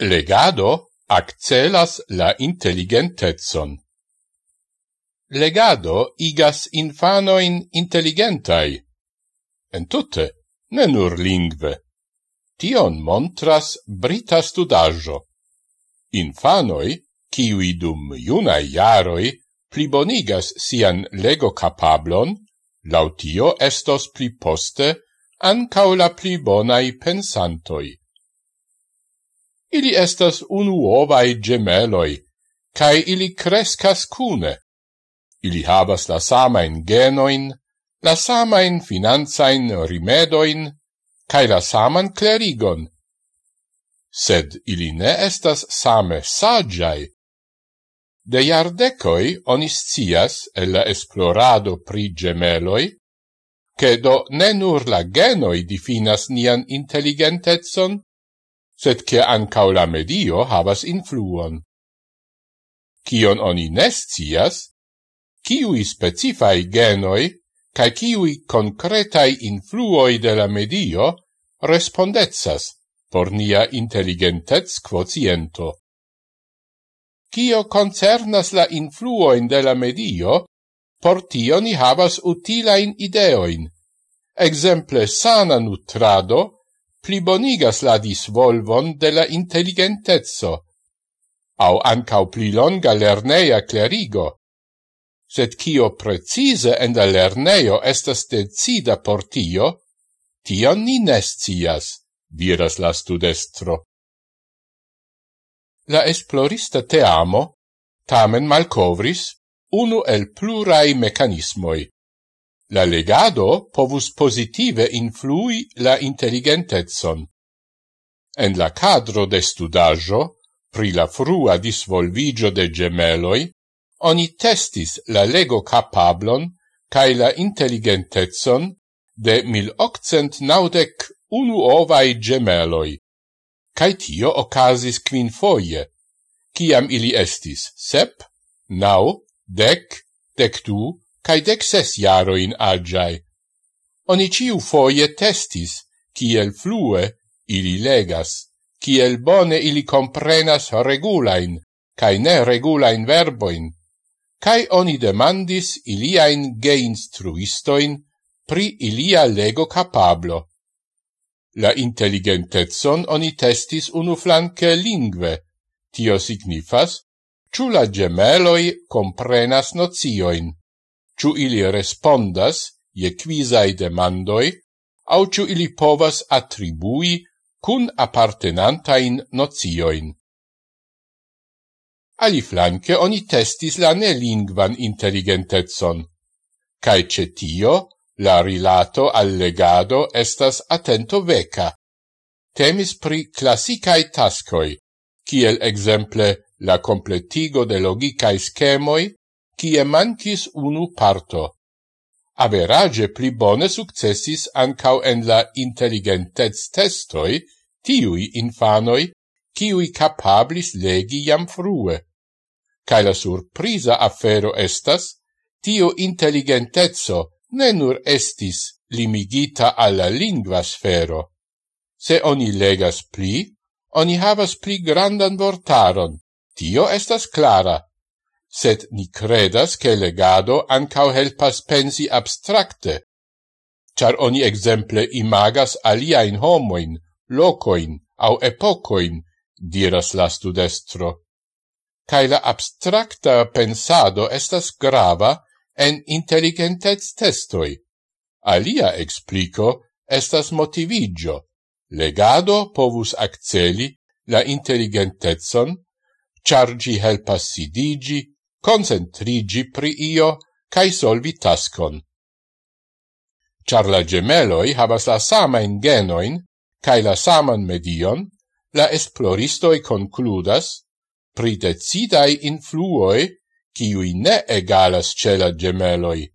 Legado accelas la intelligentezon. Legado igas infanoin intelligentai. En tutte, ne nur lingve. Tion montras brita studajo. Infanoi, kiwi dum iunai jaroi plibonigas sian lego capablon, lautio estos pli poste ancau la plibonai pensantoi. Ili estas unuovae gemeloi, cae ili crescas cune. Ili havas la samain genoin, la samain finanzain rimedoin, cae la saman clerigon. Sed ili ne estas same sagiae. De iardecoi oni scias el la esplorado pri gemeloi, che do ne nur la genoi difinas nian intelligentetson, sed che ancau la medio havas influon. Cion oni nescias, ciui specifai genoi cae ciui concretai influoi de la medio respondezas por nia intelligentez quotiento. Cio concernas la influoin de la medio, por tio ni havas utilain ideoin, exemple sana nutrado plibonigas la disvolvon de la intelligentezzo, au ancau pli longa lerneia clerigo, sed cio precise en la lerneio estas decida por tio, tion ni nescias, diras la studestro. La esplorista teamo tamen malcovris unu el plurai mecanismoi, La legado povus positive influi la intelligentezon. En la cadro de studajo, pri la frua disvolvigio de gemeloi, oni testis la lego capablon cae la intelligentezon de 1891 unuovai gemeloi. Cae tio ocasis quin foie, ciam ili estis sep, nau, dec, dectu, cae dexes jaro jaroin agiae. Oni ciu foie testis, ciel flue ili legas, ciel bone ili comprenas regulain, cae ne regulain verboin, cae oni demandis iliain geinstruistoin pri ilia lego capablo. La intelligentetson oni testis unu flanque lingve, tio signifas, ciù la gemeloi comprenas nozioin ciu ili respondas je quisai demandoi, au ciu ili povas attribui cun appartenantain nozioin. Ali flanque oni testis la nelingvan intelligentetson, cae cetio la rilato al legado estas attento veca. Temis pri classicae tascoi, kiel exemple la completigo de logicae schemoi cie mancis unu parto. Average pli bone successis ancau en la intelligentez testoi tiui infanoi, ciui capablis legi jam frue. Cae la surprisa affero estas, tio intelligentezzo ne nur estis limigita alla lingua sfero. Se oni legas pli, oni havas pli grandan vortaron. Tio estas clara, sed ni credas che legado ancau helpas pensi abstracte, char oni exemple imagas aliaen homoin, locoin au epocoin, diras la studestro. Cai la abstracta pensado estas grava en intelligentez testoi. Alia explico estas motivigio. Legado povus acceli la intelligentezon, char gi helpas sidigi, concentrigi pri io cae solvi tascon. Char la gemeloi havas la samain genoin cae la saman medion, la esploristoi concludas pri decidai influoi ciui ne egalas ce la gemeloi.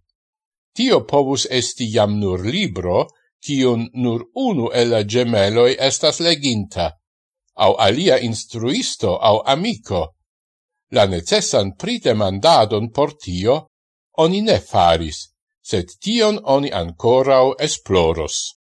Tio povus esti jam nur libro, cium nur unu el la gemeloi estas leginta, au alia instruisto au amico, la necessan pritemandadon por tio oni ne faris, sed tion oni ancorau esploros.